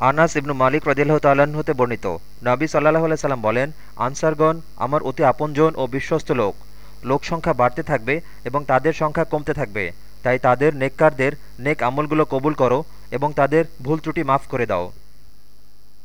আনাস ইবনু মালিক রদিল্লাহ তাল্লাহ্ন হতে বর্ণিত। নাবি সাল্লাহ সাল্লাম বলেন, আনসারগণ আমার অতি আপনজন ও বিশ্বস্ত লোক। লোক সংখ্যা বাড়তে থাকবে এবং তাদের সংখ্যা কমতে থাকবে। তাই তাদের নেককারদের নেক আমলগুলো কবুল করো এবং তাদের ভুল ত্রুটি মাফ করে দাও।